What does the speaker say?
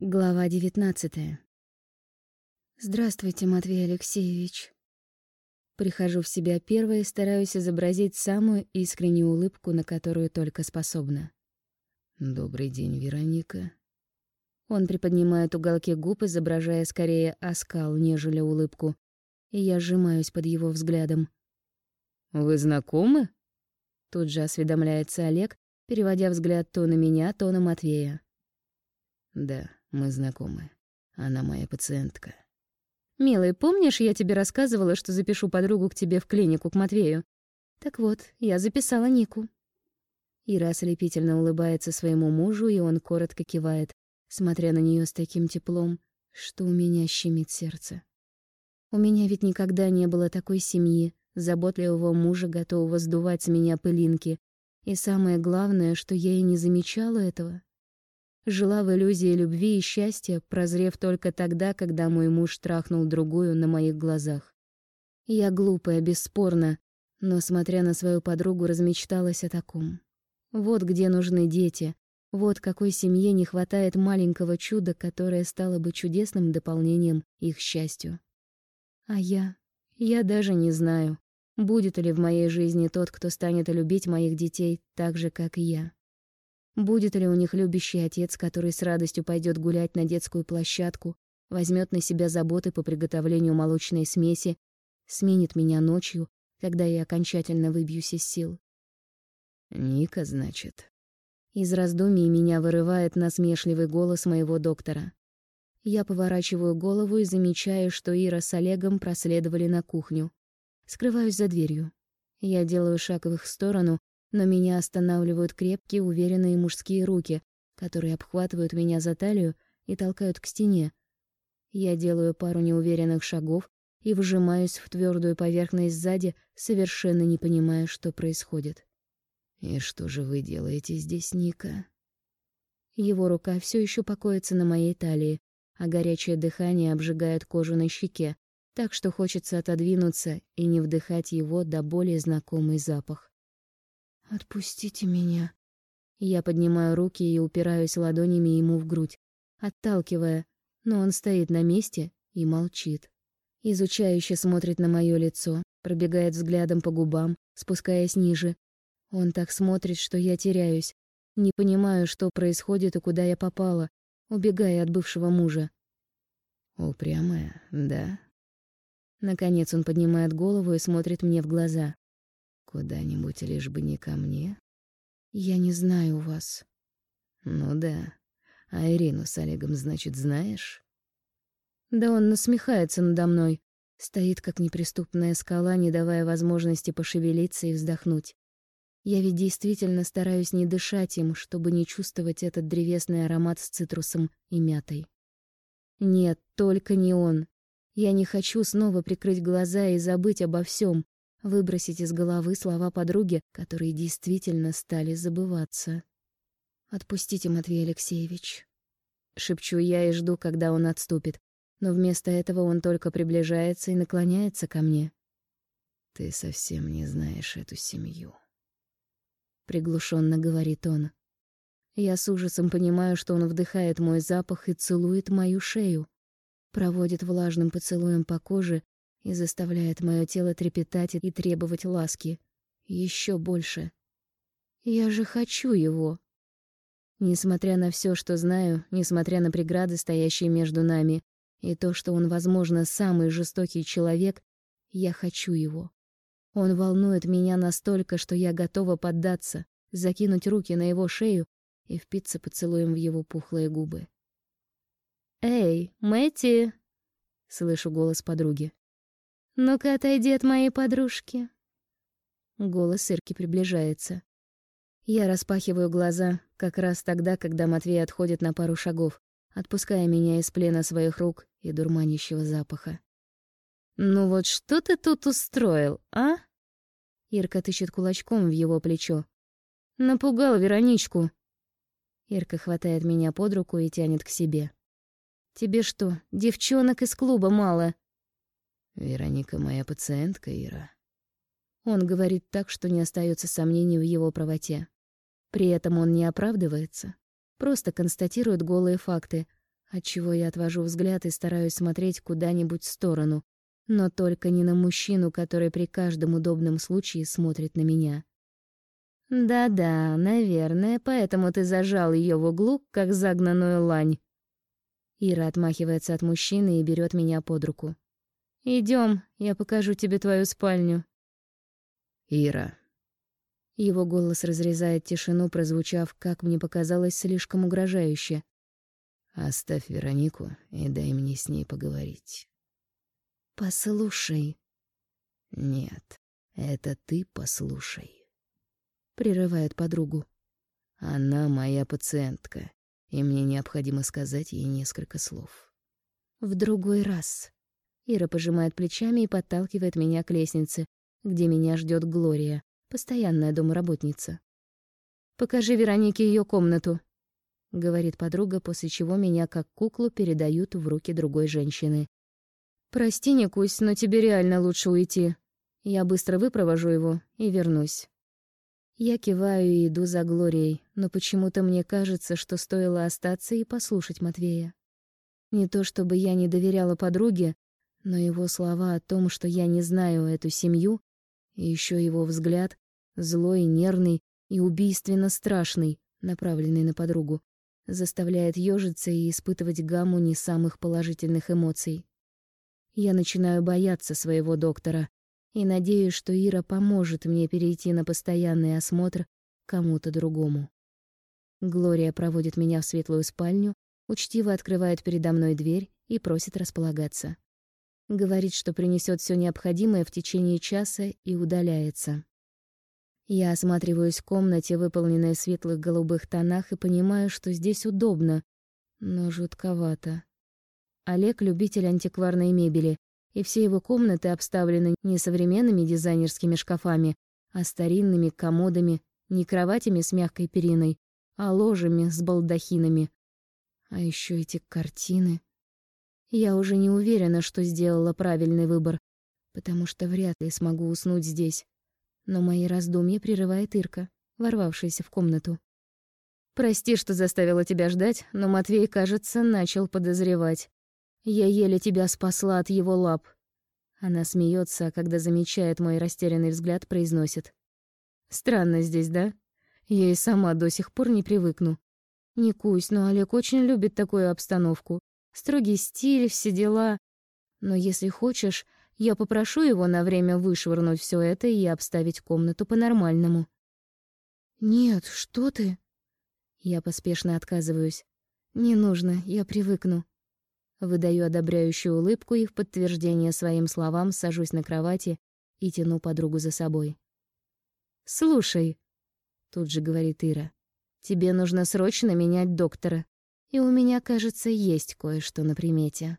Глава девятнадцатая. Здравствуйте, Матвей Алексеевич. Прихожу в себя первой и стараюсь изобразить самую искреннюю улыбку, на которую только способна. Добрый день, Вероника. Он приподнимает уголки губ, изображая скорее оскал, нежели улыбку, и я сжимаюсь под его взглядом. Вы знакомы? Тут же осведомляется Олег, переводя взгляд то на меня, то на Матвея. Да. Мы знакомы. Она моя пациентка. Милый, помнишь, я тебе рассказывала, что запишу подругу к тебе в клинику к Матвею? Так вот, я записала Нику. Ира ослепительно улыбается своему мужу, и он коротко кивает, смотря на нее с таким теплом, что у меня щемит сердце. У меня ведь никогда не было такой семьи, заботливого мужа, готового сдувать с меня пылинки. И самое главное, что я и не замечала этого. Жила в иллюзии любви и счастья, прозрев только тогда, когда мой муж трахнул другую на моих глазах. Я глупая, бесспорно, но, смотря на свою подругу, размечталась о таком. Вот где нужны дети, вот какой семье не хватает маленького чуда, которое стало бы чудесным дополнением их счастью. А я... я даже не знаю, будет ли в моей жизни тот, кто станет любить моих детей так же, как и я. Будет ли у них любящий отец, который с радостью пойдет гулять на детскую площадку, возьмет на себя заботы по приготовлению молочной смеси, сменит меня ночью, когда я окончательно выбьюсь из сил? Ника, значит. Из раздумий меня вырывает насмешливый голос моего доктора. Я поворачиваю голову и замечаю, что Ира с Олегом проследовали на кухню. Скрываюсь за дверью. Я делаю шаг в их сторону, но меня останавливают крепкие, уверенные мужские руки, которые обхватывают меня за талию и толкают к стене. Я делаю пару неуверенных шагов и вжимаюсь в твердую поверхность сзади, совершенно не понимая, что происходит. «И что же вы делаете здесь, Ника?» Его рука все еще покоится на моей талии, а горячее дыхание обжигает кожу на щеке, так что хочется отодвинуться и не вдыхать его до более знакомый запах. «Отпустите меня». Я поднимаю руки и упираюсь ладонями ему в грудь, отталкивая, но он стоит на месте и молчит. Изучающе смотрит на моё лицо, пробегает взглядом по губам, спускаясь ниже. Он так смотрит, что я теряюсь, не понимаю, что происходит и куда я попала, убегая от бывшего мужа. «Упрямая, да?» Наконец он поднимает голову и смотрит мне в глаза. Куда-нибудь, лишь бы не ко мне. Я не знаю вас. Ну да. А Ирину с Олегом, значит, знаешь? Да он насмехается надо мной. Стоит, как неприступная скала, не давая возможности пошевелиться и вздохнуть. Я ведь действительно стараюсь не дышать им, чтобы не чувствовать этот древесный аромат с цитрусом и мятой. Нет, только не он. Я не хочу снова прикрыть глаза и забыть обо всем, выбросить из головы слова подруги, которые действительно стали забываться. «Отпустите, Матвей Алексеевич». Шепчу я и жду, когда он отступит, но вместо этого он только приближается и наклоняется ко мне. «Ты совсем не знаешь эту семью», — приглушенно говорит он. Я с ужасом понимаю, что он вдыхает мой запах и целует мою шею, проводит влажным поцелуем по коже и заставляет мое тело трепетать и требовать ласки. Еще больше. Я же хочу его. Несмотря на все, что знаю, несмотря на преграды, стоящие между нами, и то, что он, возможно, самый жестокий человек, я хочу его. Он волнует меня настолько, что я готова поддаться, закинуть руки на его шею и впиться поцелуем в его пухлые губы. «Эй, Мэтти!» — слышу голос подруги. «Ну-ка, отойди от моей подружки». Голос Ирки приближается. Я распахиваю глаза как раз тогда, когда Матвей отходит на пару шагов, отпуская меня из плена своих рук и дурманящего запаха. «Ну вот что ты тут устроил, а?» Ирка тычет кулачком в его плечо. «Напугал Вероничку». Ирка хватает меня под руку и тянет к себе. «Тебе что, девчонок из клуба мало?» Вероника моя пациентка, Ира. Он говорит так, что не остается сомнений в его правоте. При этом он не оправдывается, просто констатирует голые факты, отчего я отвожу взгляд и стараюсь смотреть куда-нибудь в сторону, но только не на мужчину, который при каждом удобном случае смотрит на меня. Да-да, наверное, поэтому ты зажал ее в углу, как загнанную лань. Ира отмахивается от мужчины и берет меня под руку. Идем, я покажу тебе твою спальню. Ира. Его голос разрезает тишину, прозвучав, как мне показалось, слишком угрожающе. Оставь Веронику и дай мне с ней поговорить. Послушай. Нет, это ты послушай. Прерывает подругу. Она моя пациентка, и мне необходимо сказать ей несколько слов. В другой раз. Ира пожимает плечами и подталкивает меня к лестнице, где меня ждет Глория, постоянная домработница. «Покажи Веронике ее комнату», — говорит подруга, после чего меня как куклу передают в руки другой женщины. «Прости, Никусь, но тебе реально лучше уйти. Я быстро выпровожу его и вернусь». Я киваю и иду за Глорией, но почему-то мне кажется, что стоило остаться и послушать Матвея. Не то чтобы я не доверяла подруге, но его слова о том, что я не знаю эту семью, и еще его взгляд, злой, нервный и убийственно страшный, направленный на подругу, заставляет ёжиться и испытывать гамму не самых положительных эмоций. Я начинаю бояться своего доктора и надеюсь, что Ира поможет мне перейти на постоянный осмотр кому-то другому. Глория проводит меня в светлую спальню, учтиво открывает передо мной дверь и просит располагаться. Говорит, что принесет все необходимое в течение часа и удаляется. Я осматриваюсь в комнате, выполненной в светлых голубых тонах, и понимаю, что здесь удобно, но жутковато. Олег — любитель антикварной мебели, и все его комнаты обставлены не современными дизайнерскими шкафами, а старинными комодами, не кроватями с мягкой периной, а ложами с балдахинами. А еще эти картины. Я уже не уверена, что сделала правильный выбор, потому что вряд ли смогу уснуть здесь. Но мои раздумья прерывает Ирка, ворвавшаяся в комнату. «Прости, что заставила тебя ждать, но Матвей, кажется, начал подозревать. Я еле тебя спасла от его лап». Она смеется, а когда замечает мой растерянный взгляд, произносит. «Странно здесь, да? Я и сама до сих пор не привыкну. Не кусь, но Олег очень любит такую обстановку. Строгий стиль, все дела. Но если хочешь, я попрошу его на время вышвырнуть все это и обставить комнату по-нормальному. Нет, что ты? Я поспешно отказываюсь. Не нужно, я привыкну. Выдаю одобряющую улыбку и в подтверждение своим словам сажусь на кровати и тяну подругу за собой. «Слушай», — тут же говорит Ира, — «тебе нужно срочно менять доктора. И у меня, кажется, есть кое-что на примете.